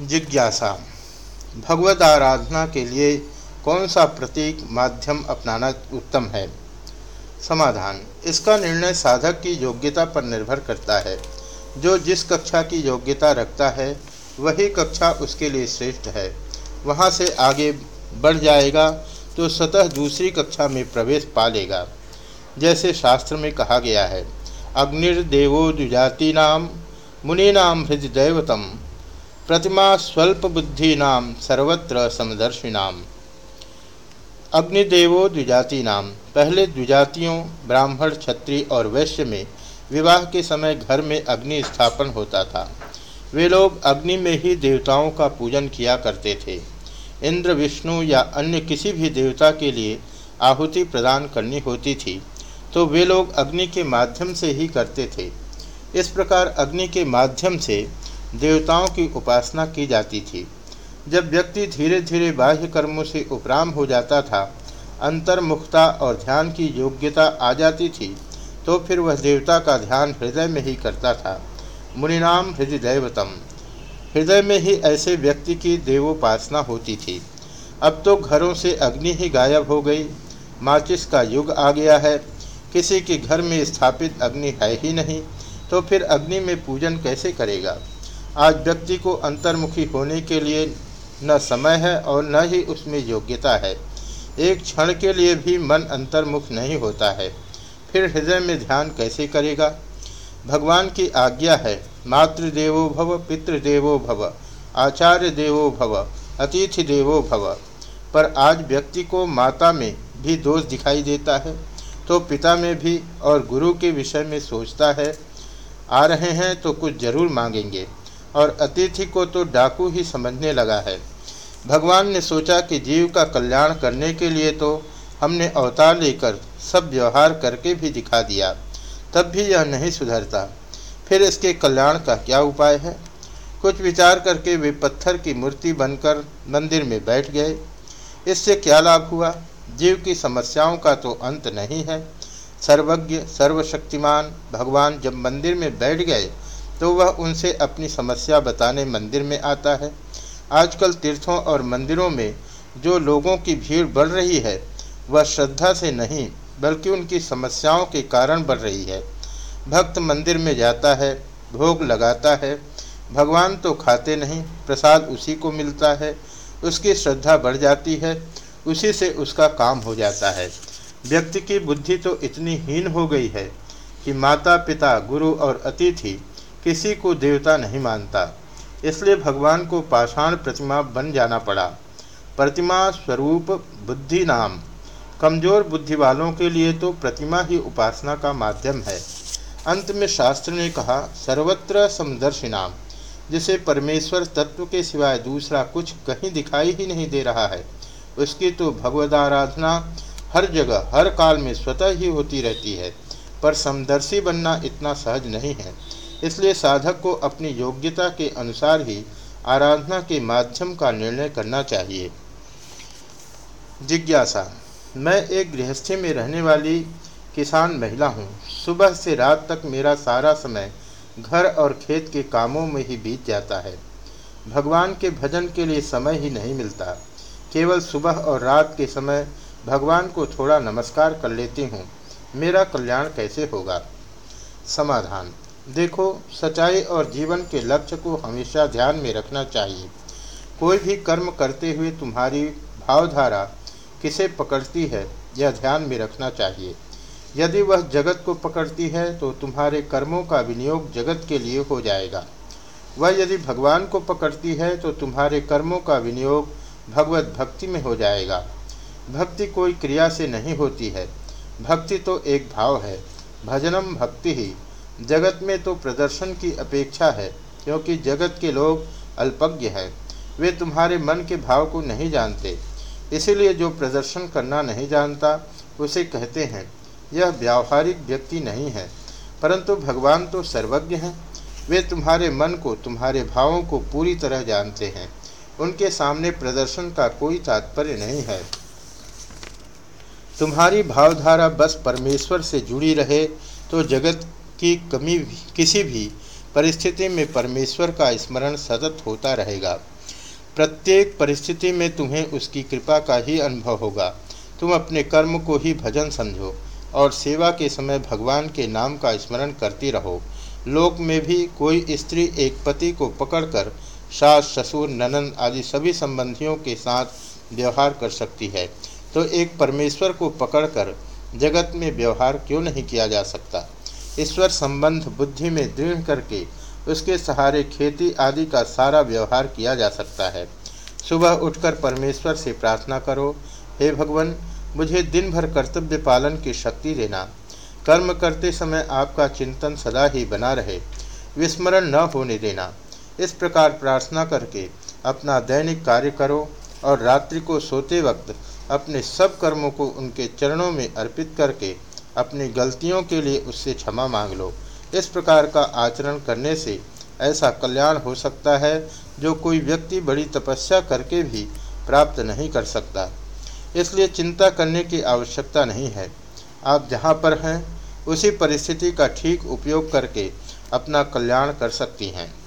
जिज्ञासा। भगवत आराधना के लिए कौन सा प्रतीक माध्यम अपनाना उत्तम है? समाधान। इसका निर्णय साधक की योग्यता पर निर्भर करता है। जो जिस कक्षा की योग्यता रखता है, वही कक्षा उसके लिए श्रेष्ठ है। वहाँ से आगे बढ़ जाएगा तो स्वतः दूसरी कक्षा में प्रवेश पा लेगा जैसे शास्त्र में कहा गया है, अग्निर्देवो द्विजाति नाम मुनीनाम हृदयवतम प्रतिमा स्वल्प बुद्धि नाम सर्वत्र समदर्शिनाम अग्निदेवो द्विजाति नाम पहले द्विजातियों, ब्राह्मण, क्षत्रिय और वैश्य में विवाह के समय घर में अग्नि स्थापन होता था। वे लोग अग्नि में ही देवताओं का पूजन किया करते थे। इंद्र, विष्णु या अन्य किसी भी देवता के लिए आहुति प्रदान करनी होती थी तो वे लोग अग्नि के माध्यम से ही करते थे। इस प्रकार अग्नि के माध्यम से देवताओं की उपासना की जाती थी। जब व्यक्ति धीरे धीरे बाह्य कर्मों से उपराम हो जाता था, अंतर्मुखता और ध्यान की योग्यता आ जाती थी तो फिर वह देवता का ध्यान हृदय में ही करता था। मुनिनाम हृदय दैवतम हृदय में ही ऐसे व्यक्ति की देवोपासना होती थी। अब तो घरों से अग्नि ही गायब हो गई। माचिस का युग आ गया है। किसी के घर में स्थापित अग्नि है ही नहीं तो फिर अग्नि में पूजन कैसे करेगा? आज व्यक्ति को अंतर्मुखी होने के लिए न समय है और न ही उसमें योग्यता है। एक क्षण के लिए भी मन अंतर्मुख नहीं होता है। फिर हृदय में ध्यान कैसे करेगा? भगवान की आज्ञा है, मातृदेवो भव, पितृदेवो भव, आचार्य देवो भव, अतिथि देवो भव। पर आज व्यक्ति को माता में भी दोष दिखाई देता है तो पिता में भी और गुरु के विषय में सोचता है, आ रहे हैं तो कुछ ज़रूर मांगेंगे। और अतिथि को तो डाकू ही समझने लगा है। भगवान ने सोचा कि जीव का कल्याण करने के लिए तो हमने अवतार लेकर सब व्यवहार करके भी दिखा दिया, तब भी यह नहीं सुधरता। फिर इसके कल्याण का क्या उपाय है? कुछ विचार करके वे पत्थर की मूर्ति बनकर मंदिर में बैठ गए। इससे क्या लाभ हुआ? जीव की समस्याओं का तो अंत नहीं है। सर्वज्ञ, सर्वशक्तिमान भगवान जब मंदिर में बैठ गए तो वह उनसे अपनी समस्या बताने मंदिर में आता है। आजकल तीर्थों और मंदिरों में जो लोगों की भीड़ बढ़ रही है, वह श्रद्धा से नहीं, बल्कि उनकी समस्याओं के कारण बढ़ रही है। भक्त मंदिर में जाता है, भोग लगाता है, भगवान तो खाते नहीं, प्रसाद उसी को मिलता है, उसकी श्रद्धा बढ़ जाती है, उसी से उसका काम हो जाता है। व्यक्ति की बुद्धि तो इतनी हीन हो गई है कि माता पिता गुरु और अतिथि किसी को देवता नहीं मानता। इसलिए भगवान को पाषाण प्रतिमा बन जाना पड़ा। प्रतिमा स्वरूप बुद्धि नाम। कमज़ोर बुद्धि वालों के लिए तो प्रतिमा ही उपासना का माध्यम है। अंत में शास्त्र ने कहा, सर्वत्र समदर्शी नाम, जिसे परमेश्वर तत्व के सिवाय दूसरा कुछ कहीं दिखाई ही नहीं दे रहा है। उसकी तो भगवद आराधना हर जगह, हर काल में स्वतः ही होती रहती है, पर समदर्शी बनना इतना सहज नहीं है। इसलिए साधक को अपनी योग्यता के अनुसार ही आराधना के माध्यम का निर्णय करना चाहिए। जिज्ञासा, मैं एक गृहस्थी में रहने वाली किसान महिला हूँ। सुबह से रात तक मेरा सारा समय घर और खेत के कामों में ही बीत जाता है। भगवान के भजन के लिए समय ही नहीं मिलता। केवल सुबह और रात के समय भगवान को थोड़ा नमस्कार कर लेती हूँ। मेरा कल्याण कैसे होगा? समाधान देखो, सच्चाई और जीवन के लक्ष्य को हमेशा ध्यान में रखना चाहिए। कोई भी कर्म करते हुए तुम्हारी भावधारा किसे पकड़ती है, यह ध्यान में रखना चाहिए। यदि वह जगत को पकड़ती है तो तुम्हारे कर्मों का विनियोग जगत के लिए हो जाएगा। वह यदि भगवान को पकड़ती है तो तुम्हारे कर्मों का विनियोग भगवत भक्ति में हो जाएगा। भक्ति कोई क्रिया से नहीं होती है। भक्ति तो एक भाव है। भजनम भक्ति ही। जगत में तो प्रदर्शन की अपेक्षा है, क्योंकि जगत के लोग अल्पज्ञ हैं। वे तुम्हारे मन के भाव को नहीं जानते। इसीलिए जो प्रदर्शन करना नहीं जानता, उसे कहते हैं, यह व्यावहारिक व्यक्ति नहीं है, परंतु भगवान तो सर्वज्ञ हैं। वे तुम्हारे मन को, तुम्हारे भावों को पूरी तरह जानते हैं। उनके सामने प्रदर्शन का कोई तात्पर्य नहीं है। तुम्हारी भावधारा बस परमेश्वर से जुड़ी रहे तो जगत की कमी भी, किसी भी परिस्थिति में परमेश्वर का स्मरण सतत होता रहेगा। प्रत्येक परिस्थिति में तुम्हें उसकी कृपा का ही अनुभव होगा। तुम अपने कर्म को ही भजन समझो और सेवा के समय भगवान के नाम का स्मरण करती रहो। लोक में भी कोई स्त्री एक पति को पकड़कर सास ससुर ननंद आदि सभी संबंधियों के साथ व्यवहार कर सकती है तो एक परमेश्वर को पकड़कर जगत में व्यवहार क्यों नहीं किया जा सकता? ईश्वर संबंध बुद्धि में दृढ़ करके उसके सहारे खेती आदि का सारा व्यवहार किया जा सकता है। सुबह उठकर परमेश्वर से प्रार्थना करो, हे भगवान, मुझे दिन भर कर्तव्य पालन की शक्ति देना। कर्म करते समय आपका चिंतन सदा ही बना रहे। विस्मरण न होने देना। इस प्रकार प्रार्थना करके अपना दैनिक कार्य करो और रात्रि को सोते वक्त अपने सब कर्मों को उनके चरणों में अर्पित करके अपनी गलतियों के लिए उससे क्षमा मांग लो। इस प्रकार का आचरण करने से ऐसा कल्याण हो सकता है, जो कोई व्यक्ति बड़ी तपस्या करके भी प्राप्त नहीं कर सकता। इसलिए चिंता करने की आवश्यकता नहीं है। आप जहाँ पर हैं, उसी परिस्थिति का ठीक उपयोग करके अपना कल्याण कर सकती हैं।